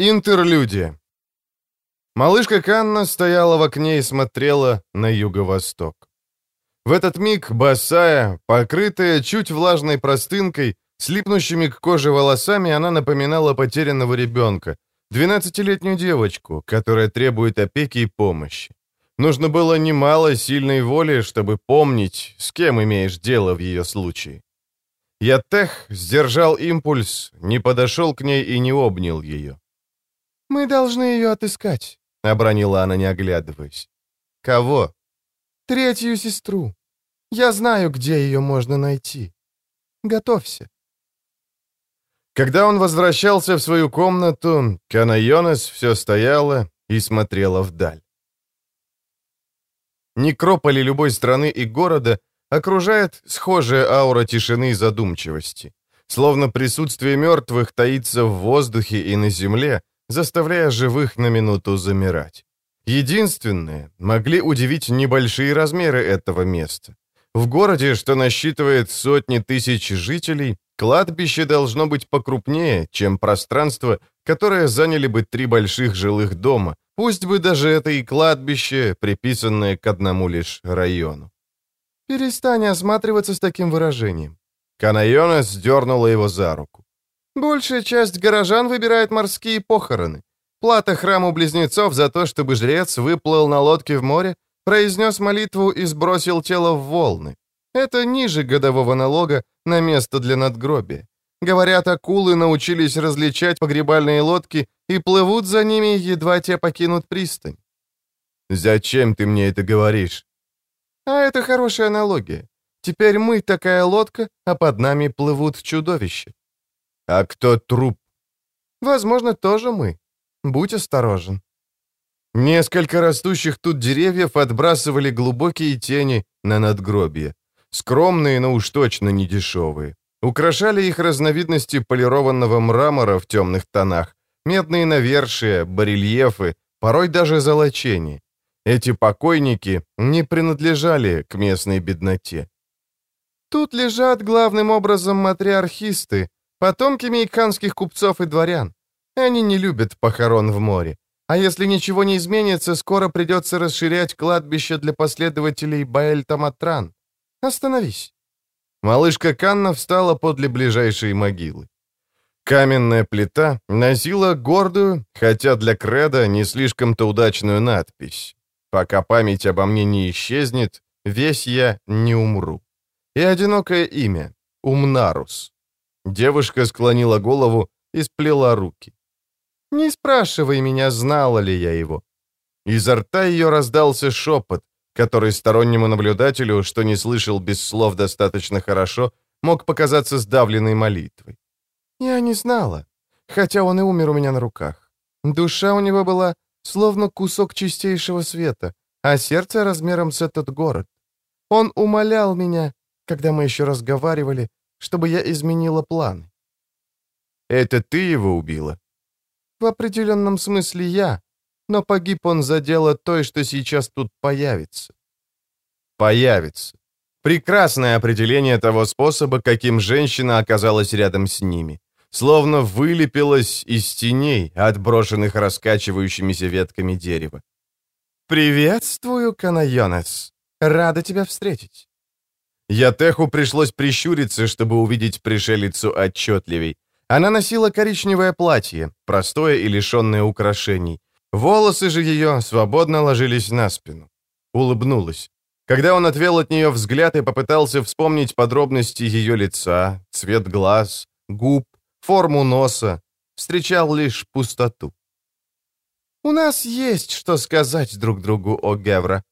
Интерлюдия. Малышка Канна стояла в окне и смотрела на юго-восток. В этот миг босая, покрытая чуть влажной простынкой, слипнущими к коже волосами, она напоминала потерянного ребенка, двенадцатилетнюю девочку, которая требует опеки и помощи. Нужно было немало сильной воли, чтобы помнить, с кем имеешь дело в ее случае. Ятех сдержал импульс, не подошел к ней и не обнял ее. «Мы должны ее отыскать», — обронила она, не оглядываясь. «Кого?» «Третью сестру. Я знаю, где ее можно найти. Готовься». Когда он возвращался в свою комнату, Канайонес все стояла и смотрела вдаль. Некрополи любой страны и города окружает схожая аура тишины и задумчивости. Словно присутствие мертвых таится в воздухе и на земле, заставляя живых на минуту замирать. Единственное, могли удивить небольшие размеры этого места. В городе, что насчитывает сотни тысяч жителей, кладбище должно быть покрупнее, чем пространство, которое заняли бы три больших жилых дома, пусть бы даже это и кладбище, приписанное к одному лишь району. «Перестань осматриваться с таким выражением». Канайона сдернула его за руку. «Большая часть горожан выбирает морские похороны. Плата храму близнецов за то, чтобы жрец выплыл на лодке в море, произнес молитву и сбросил тело в волны. Это ниже годового налога на место для надгробия. Говорят, акулы научились различать погребальные лодки и плывут за ними, едва те покинут пристань. «Зачем ты мне это говоришь?» А это хорошая аналогия. Теперь мы такая лодка, а под нами плывут чудовища. А кто труп? Возможно, тоже мы. Будь осторожен. Несколько растущих тут деревьев отбрасывали глубокие тени на надгробие. Скромные, но уж точно не дешевые. Украшали их разновидности полированного мрамора в темных тонах, медные навершия, барельефы, порой даже золочение. Эти покойники не принадлежали к местной бедноте. Тут лежат главным образом матриархисты, потомки мейканских купцов и дворян. Они не любят похорон в море. А если ничего не изменится, скоро придется расширять кладбище для последователей Баэль-Таматран. Остановись. Малышка Канна встала подле ближайшей могилы. Каменная плита носила гордую, хотя для креда не слишком-то удачную надпись Пока память обо мне не исчезнет, весь я не умру. И одинокое имя — Умнарус. Девушка склонила голову и сплела руки. «Не спрашивай меня, знала ли я его». Изо рта ее раздался шепот, который стороннему наблюдателю, что не слышал без слов достаточно хорошо, мог показаться сдавленной молитвой. «Я не знала, хотя он и умер у меня на руках. Душа у него была словно кусок чистейшего света, а сердце размером с этот город. Он умолял меня, когда мы еще разговаривали, чтобы я изменила планы. «Это ты его убила?» «В определенном смысле я, но погиб он за дело той, что сейчас тут появится». «Появится». Прекрасное определение того способа, каким женщина оказалась рядом с ними словно вылепилась из теней, отброшенных раскачивающимися ветками дерева. «Приветствую, Канайонес. Рада тебя встретить». Ятеху пришлось прищуриться, чтобы увидеть пришелицу отчетливей. Она носила коричневое платье, простое и лишенное украшений. Волосы же ее свободно ложились на спину. Улыбнулась. Когда он отвел от нее взгляд и попытался вспомнить подробности ее лица, цвет глаз, губ, форму носа, встречал лишь пустоту. «У нас есть что сказать друг другу, о Гевра».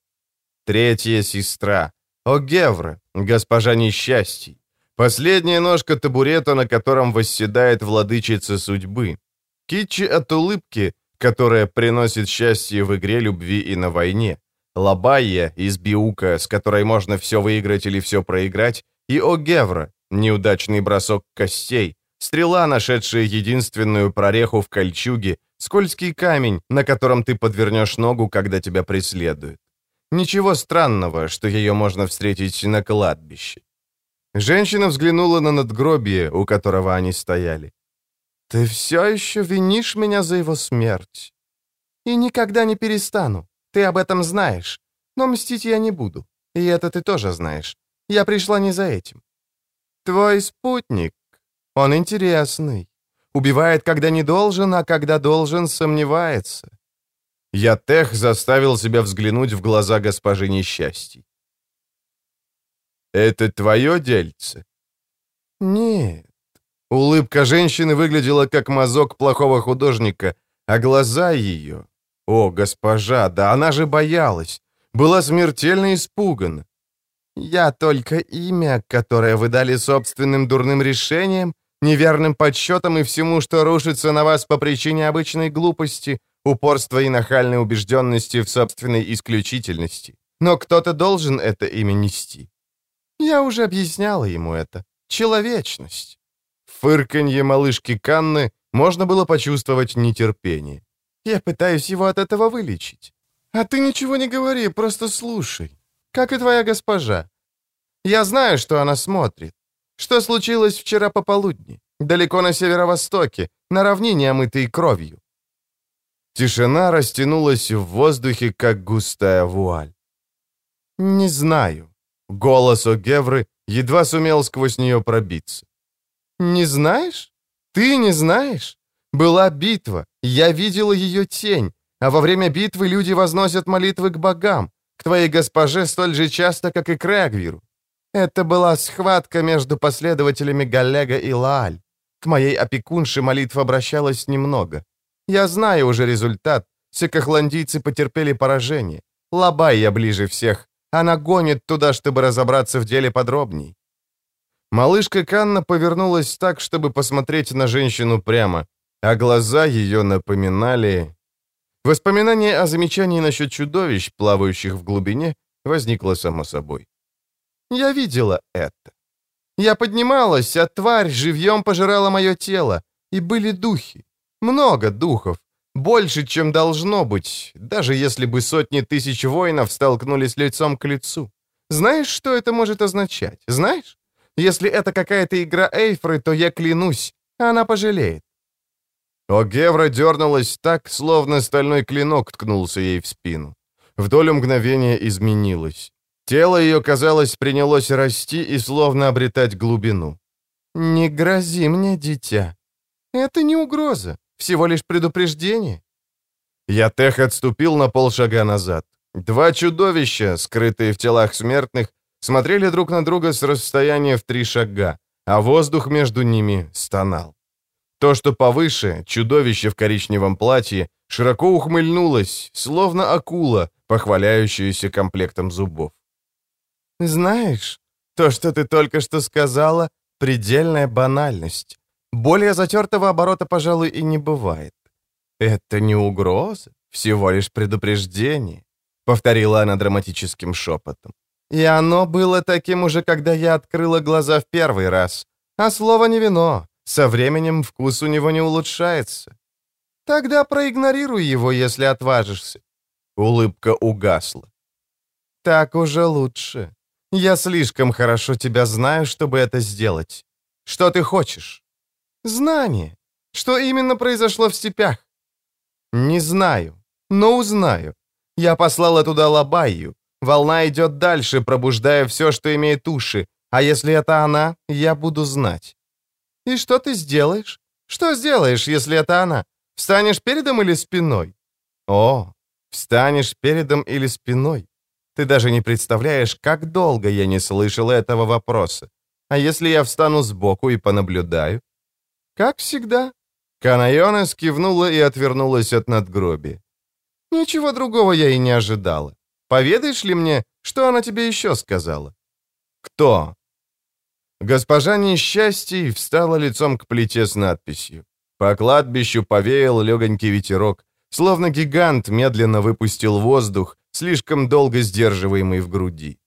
Третья сестра, о Гевра, госпожа несчастий. Последняя ножка табурета, на котором восседает владычица судьбы. Китчи от улыбки, которая приносит счастье в игре любви и на войне. Лабайя из Биука, с которой можно все выиграть или все проиграть. И о Гевра, неудачный бросок костей, Стрела, нашедшая единственную прореху в кольчуге, скользкий камень, на котором ты подвернешь ногу, когда тебя преследуют. Ничего странного, что ее можно встретить на кладбище. Женщина взглянула на надгробие, у которого они стояли. Ты все еще винишь меня за его смерть. И никогда не перестану. Ты об этом знаешь. Но мстить я не буду. И это ты тоже знаешь. Я пришла не за этим. Твой спутник, он интересный. Убивает, когда не должен, а когда должен, сомневается. Я тех заставил себя взглянуть в глаза госпожи несчастий. «Это твое дельце?» «Нет». Улыбка женщины выглядела как мазок плохого художника, а глаза ее... О, госпожа, да она же боялась, была смертельно испугана. «Я только имя, которое вы дали собственным дурным решением, неверным подсчетом и всему, что рушится на вас по причине обычной глупости, упорства и нахальной убежденности в собственной исключительности. Но кто-то должен это имя нести. Я уже объясняла ему это. Человечность. В фырканье малышки Канны можно было почувствовать нетерпение. Я пытаюсь его от этого вылечить. А ты ничего не говори, просто слушай. Как и твоя госпожа. Я знаю, что она смотрит. Что случилось вчера пополудни, далеко на северо-востоке, на равнине, омытой кровью. Тишина растянулась в воздухе, как густая вуаль. «Не знаю». Голос О'Гевры едва сумел сквозь нее пробиться. «Не знаешь? Ты не знаешь? Была битва, я видела ее тень, а во время битвы люди возносят молитвы к богам, к твоей госпоже столь же часто, как и к Регвиру. Это была схватка между последователями Галлега и Лааль. К моей опекунше молитва обращалась немного. Я знаю уже результат. Секохландийцы потерпели поражение. Лабай я ближе всех. Она гонит туда, чтобы разобраться в деле подробней. Малышка Канна повернулась так, чтобы посмотреть на женщину прямо, а глаза ее напоминали... Воспоминание о замечании насчет чудовищ, плавающих в глубине, возникло само собой. Я видела это. Я поднималась, а тварь живьем пожирала мое тело, и были духи. Много духов. Больше, чем должно быть, даже если бы сотни тысяч воинов столкнулись лицом к лицу. Знаешь, что это может означать? Знаешь? Если это какая-то игра Эйфры, то я клянусь, она пожалеет. Огевра дернулась так, словно стальной клинок ткнулся ей в спину. В долю мгновения изменилось. Тело ее, казалось, принялось расти и словно обретать глубину. «Не грози мне, дитя. Это не угроза, всего лишь предупреждение». Ятех отступил на полшага назад. Два чудовища, скрытые в телах смертных, смотрели друг на друга с расстояния в три шага, а воздух между ними стонал. То, что повыше, чудовище в коричневом платье, широко ухмыльнулось, словно акула, похваляющаяся комплектом зубов. «Знаешь, то, что ты только что сказала, предельная банальность. Более затертого оборота, пожалуй, и не бывает. Это не угроза, всего лишь предупреждение», — повторила она драматическим шепотом. «И оно было таким уже, когда я открыла глаза в первый раз. А слово не вино. Со временем вкус у него не улучшается. Тогда проигнорируй его, если отважишься». Улыбка угасла. «Так уже лучше. Я слишком хорошо тебя знаю, чтобы это сделать. Что ты хочешь? Знание. Что именно произошло в степях? Не знаю, но узнаю. Я послала туда Лабайю. Волна идет дальше, пробуждая все, что имеет уши. А если это она, я буду знать. И что ты сделаешь? Что сделаешь, если это она? Встанешь передом или спиной? О, встанешь передом или спиной? Ты даже не представляешь, как долго я не слышал этого вопроса. А если я встану сбоку и понаблюдаю? Как всегда. Канайона скивнула и отвернулась от надгробия. Ничего другого я и не ожидала. Поведаешь ли мне, что она тебе еще сказала? Кто? Госпожа несчастье встала лицом к плите с надписью. По кладбищу повеял легонький ветерок, словно гигант медленно выпустил воздух, слишком долго сдерживаемый в груди.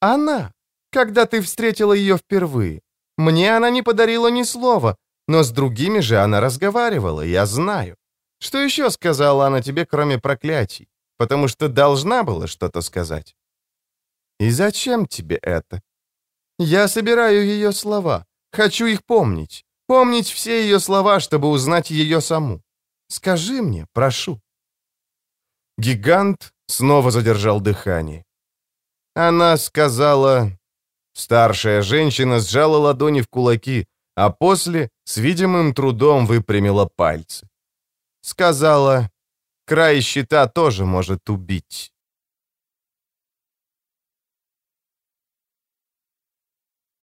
«Она! Когда ты встретила ее впервые? Мне она не подарила ни слова, но с другими же она разговаривала, я знаю. Что еще сказала она тебе, кроме проклятий? Потому что должна была что-то сказать. И зачем тебе это? Я собираю ее слова, хочу их помнить. Помнить все ее слова, чтобы узнать ее саму. Скажи мне, прошу». Гигант снова задержал дыхание. Она сказала... Старшая женщина сжала ладони в кулаки, а после с видимым трудом выпрямила пальцы. Сказала, край щита тоже может убить.